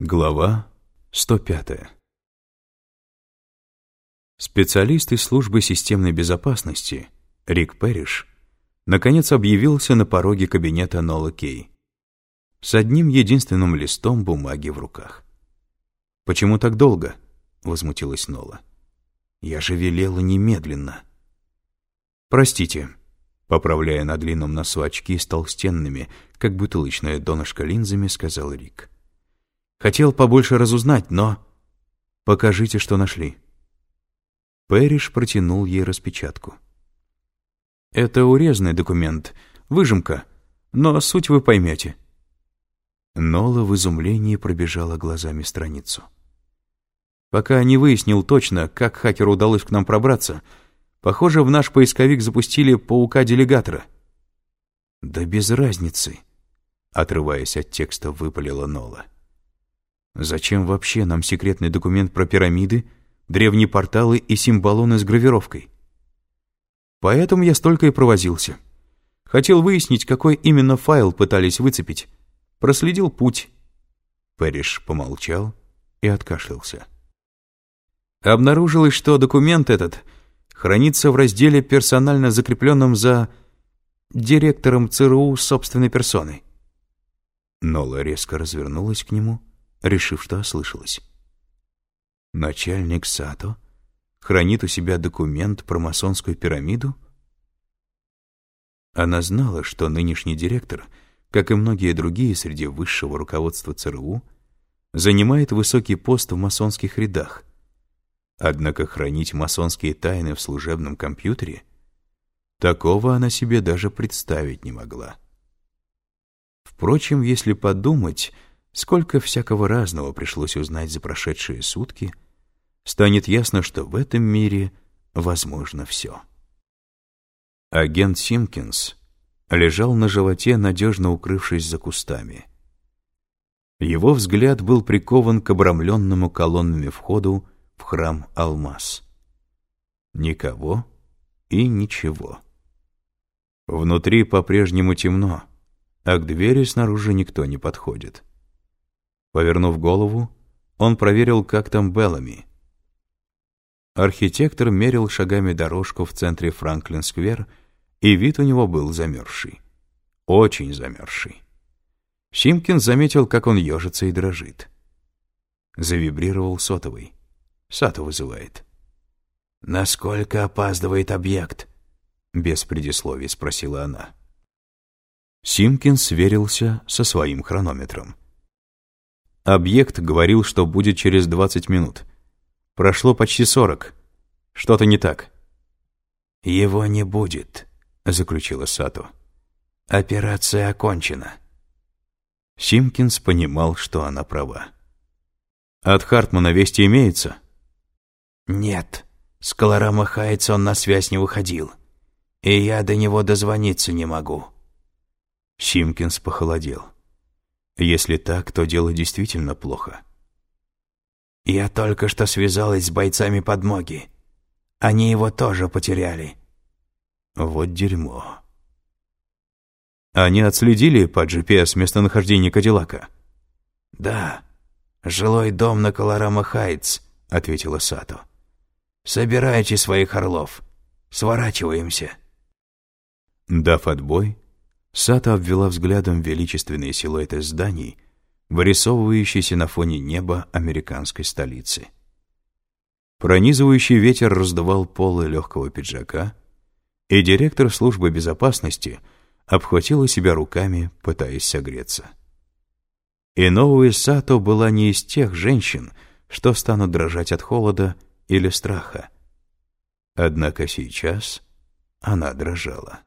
Глава 105 Специалист из службы системной безопасности Рик Перриш наконец объявился на пороге кабинета Нола Кей с одним единственным листом бумаги в руках. «Почему так долго?» — возмутилась Нола. «Я же велела немедленно». «Простите», — поправляя на длинном носу очки с толстенными, как бутылочная донышко линзами, сказал Рик. Хотел побольше разузнать, но... Покажите, что нашли. Пэриш протянул ей распечатку. Это урезанный документ, выжимка, но суть вы поймете. Нола в изумлении пробежала глазами страницу. Пока не выяснил точно, как хакеру удалось к нам пробраться, похоже, в наш поисковик запустили паука-делегатора. Да без разницы, отрываясь от текста, выпалила Нола. Зачем вообще нам секретный документ про пирамиды, древние порталы и символоны с гравировкой? Поэтому я столько и провозился. Хотел выяснить, какой именно файл пытались выцепить. Проследил путь. Пэриш помолчал и откашлялся. Обнаружилось, что документ этот хранится в разделе, персонально закрепленном за директором ЦРУ собственной персоной. Нола резко развернулась к нему — решив, что ослышалась. Начальник Сато хранит у себя документ про масонскую пирамиду? Она знала, что нынешний директор, как и многие другие среди высшего руководства ЦРУ, занимает высокий пост в масонских рядах. Однако хранить масонские тайны в служебном компьютере такого она себе даже представить не могла. Впрочем, если подумать, Сколько всякого разного пришлось узнать за прошедшие сутки, станет ясно, что в этом мире возможно все. Агент Симкинс лежал на животе, надежно укрывшись за кустами. Его взгляд был прикован к обрамленному колоннами входу в храм Алмаз. Никого и ничего. Внутри по-прежнему темно, а к двери снаружи никто не подходит. Повернув голову, он проверил, как там Беллами. Архитектор мерил шагами дорожку в центре Франклин-сквер, и вид у него был замерзший. Очень замерзший. Симкин заметил, как он ежится и дрожит. Завибрировал сотовый. Сато вызывает. «Насколько опаздывает объект?» Без предисловий спросила она. Симкин сверился со своим хронометром. Объект говорил, что будет через 20 минут. Прошло почти 40. Что-то не так. «Его не будет», — заключила Сато. «Операция окончена». Симкинс понимал, что она права. «От Хартмана вести имеется?» «Нет. С Колорама Хайтс он на связь не выходил. И я до него дозвониться не могу». Симкинс похолодел. Если так, то дело действительно плохо. «Я только что связалась с бойцами подмоги. Они его тоже потеряли». «Вот дерьмо». «Они отследили по GPS местонахождение Кадиллака?» «Да. Жилой дом на Колорама-Хайтс», — ответила Сато. «Собирайте своих орлов. Сворачиваемся». Дав отбой, Сата обвела взглядом величественные силуэты зданий, вырисовывающиеся на фоне неба американской столицы. Пронизывающий ветер раздувал полы легкого пиджака, и директор службы безопасности обхватила себя руками, пытаясь согреться. И новая Сато была не из тех женщин, что станут дрожать от холода или страха. Однако сейчас она дрожала.